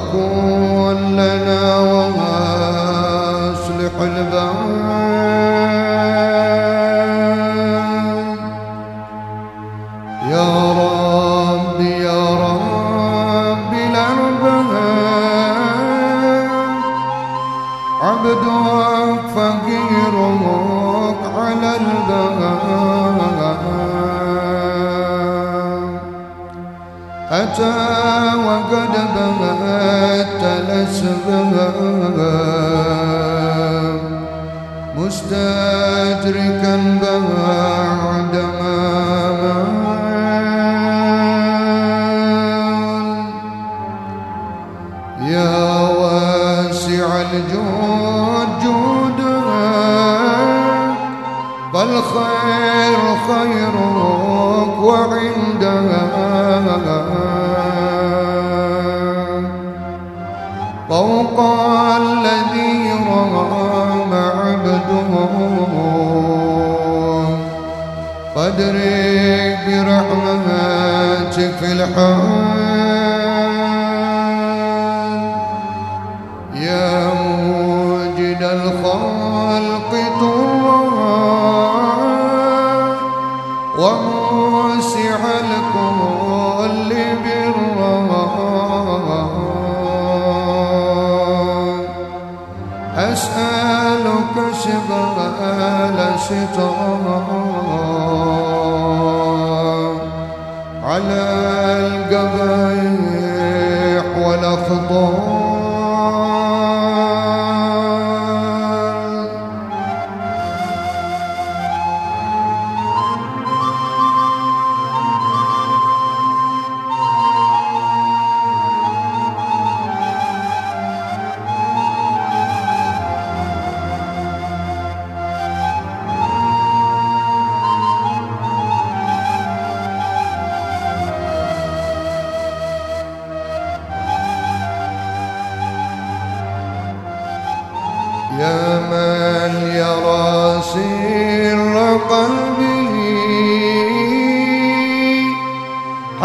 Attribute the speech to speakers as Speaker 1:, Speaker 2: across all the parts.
Speaker 1: وكن لنا واصلح البال. يا رب يا رب الأرباب عبدك فقيرك على الباب أتى وقد بمت الأسباب مستدركا بعد ما يا واسع الجود جودك بل خير خيرك وعندها فوق الذي رام عبده فادرك برحمتك في أسألك سبال سترا على القبيح والأخطار.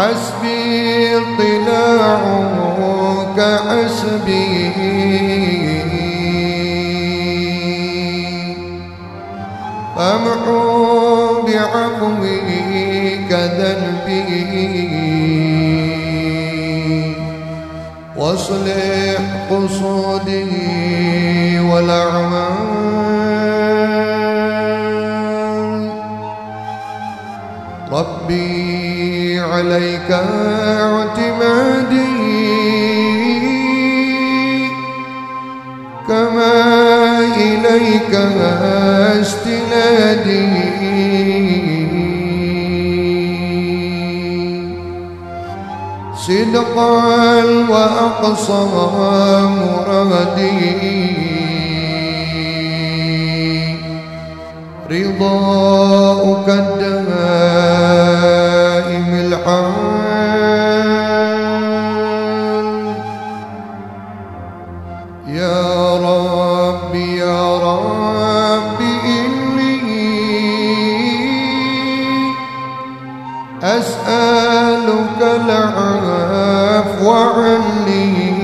Speaker 1: حسبي اطلاعك حسبي فامحو بعفوك ذنبي وأصلح قصودي والأعمال. ربي عليك اعتمادي. كما إليك استنادي. صدقا وأقصى مرادي. رضاؤك الدائم يا رب يا رب إني أسألك العفو عني.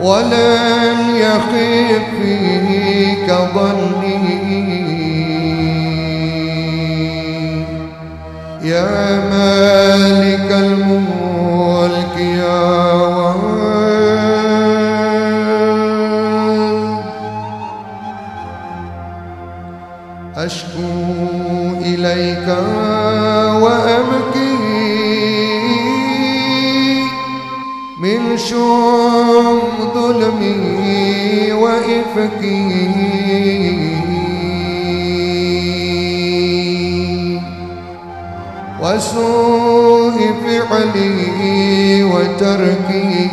Speaker 1: ولن يخيب فيك ظني. يا مالك شوم ظلمي وإفكي. وسوء فعلي وتركي.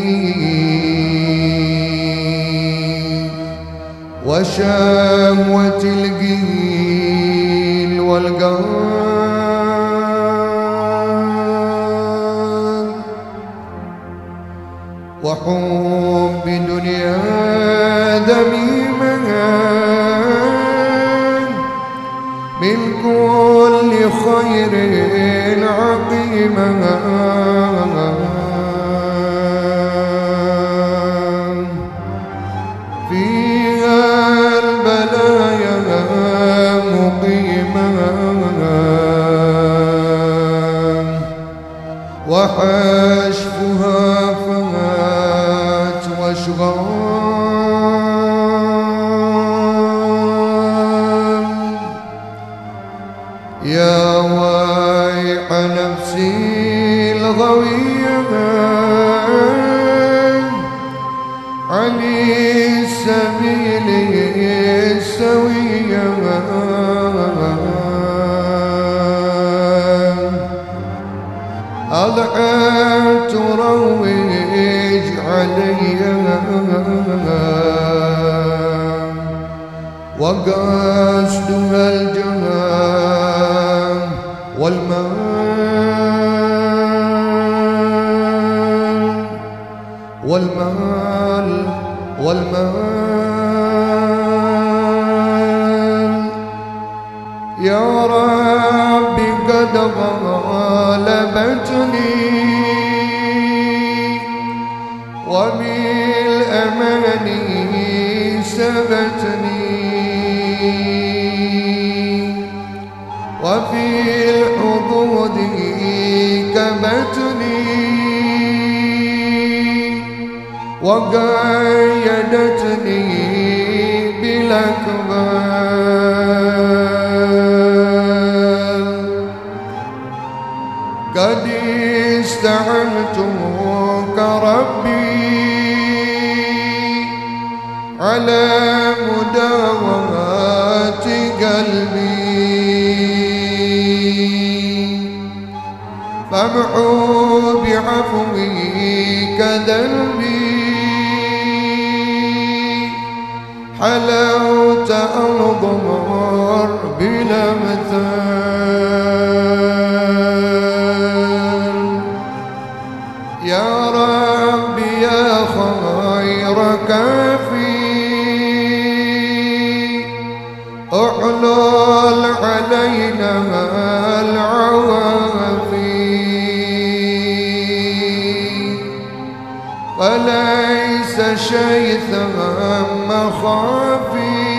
Speaker 1: وشهوة الجيل والقهر وحب دنيا ذميمة من كل خير عقيمة الغوية عن السبيل السوية أضحت تروج علي وقصدها الجهام والمال والمال. يا ربي قد غلبتني وبالأمان سبتني. وفي الحدود كبتني. وقيدتني بالأكبر قد استعنتك ربي على مداومات قلبي. فامحو بعفوك ذنبي حلاوة أنظر بلا مثال. يا ربي يا خير كافي. احلل علينا العوافي. وليس شيء ثم خافي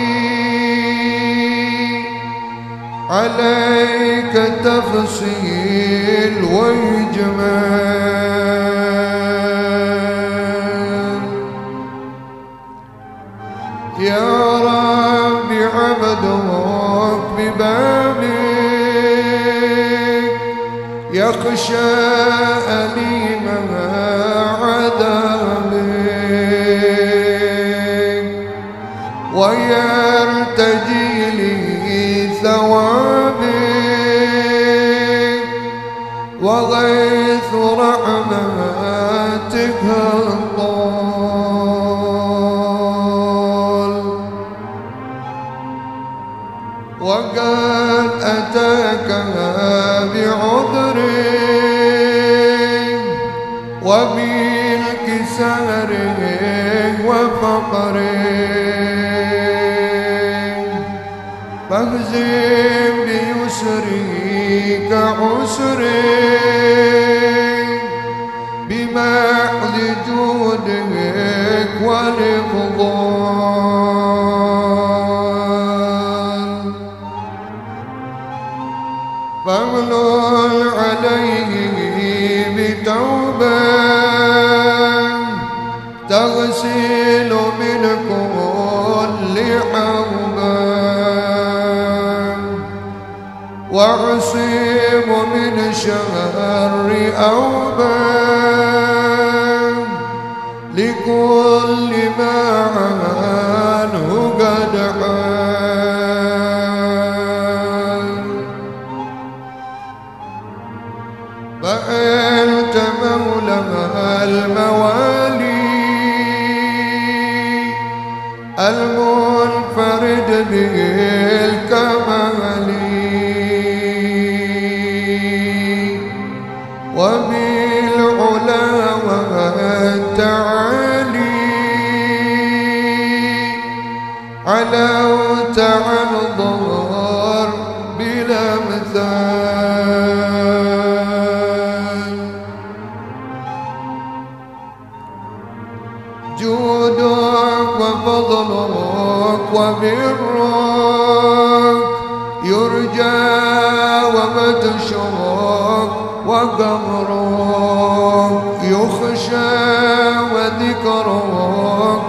Speaker 1: عليك تفصيل وإجمال يا رب عبدك ببابك يخشى أليمها. الطال وقد أتاك بعذر وبالكسار وفقر. فاهزم بيسرك عسري من كل من شر لكل ما قد فأنت مولى الموالي. المنفرد بالكمال. وبالعلا والتعالي. تعالي علوت عن ظهر وفضلك وبرك يرجى ومدشرك وقمرك يخشى وذكرك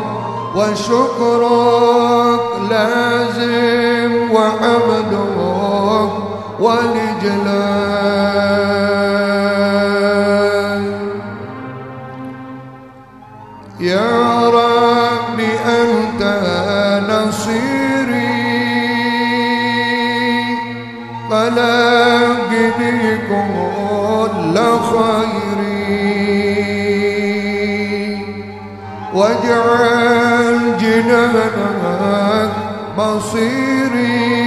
Speaker 1: وشكرك لازم وحمدك والإجلال فلاقني كل خيري واجعل جنانك مصيري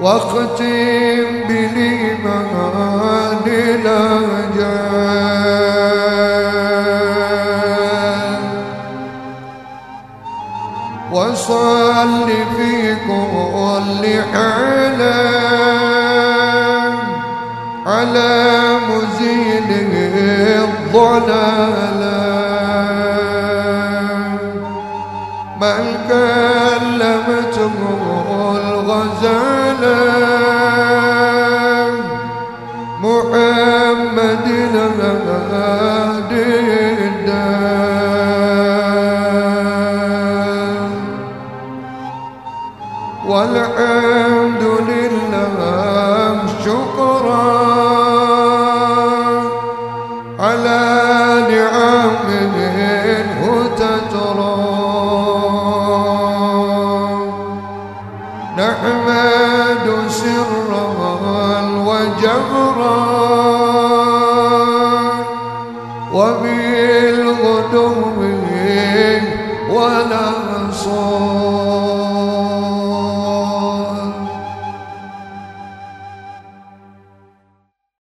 Speaker 1: واختم بالإيمان الأجال وصل في كل حال على مزيل الضلال dolor.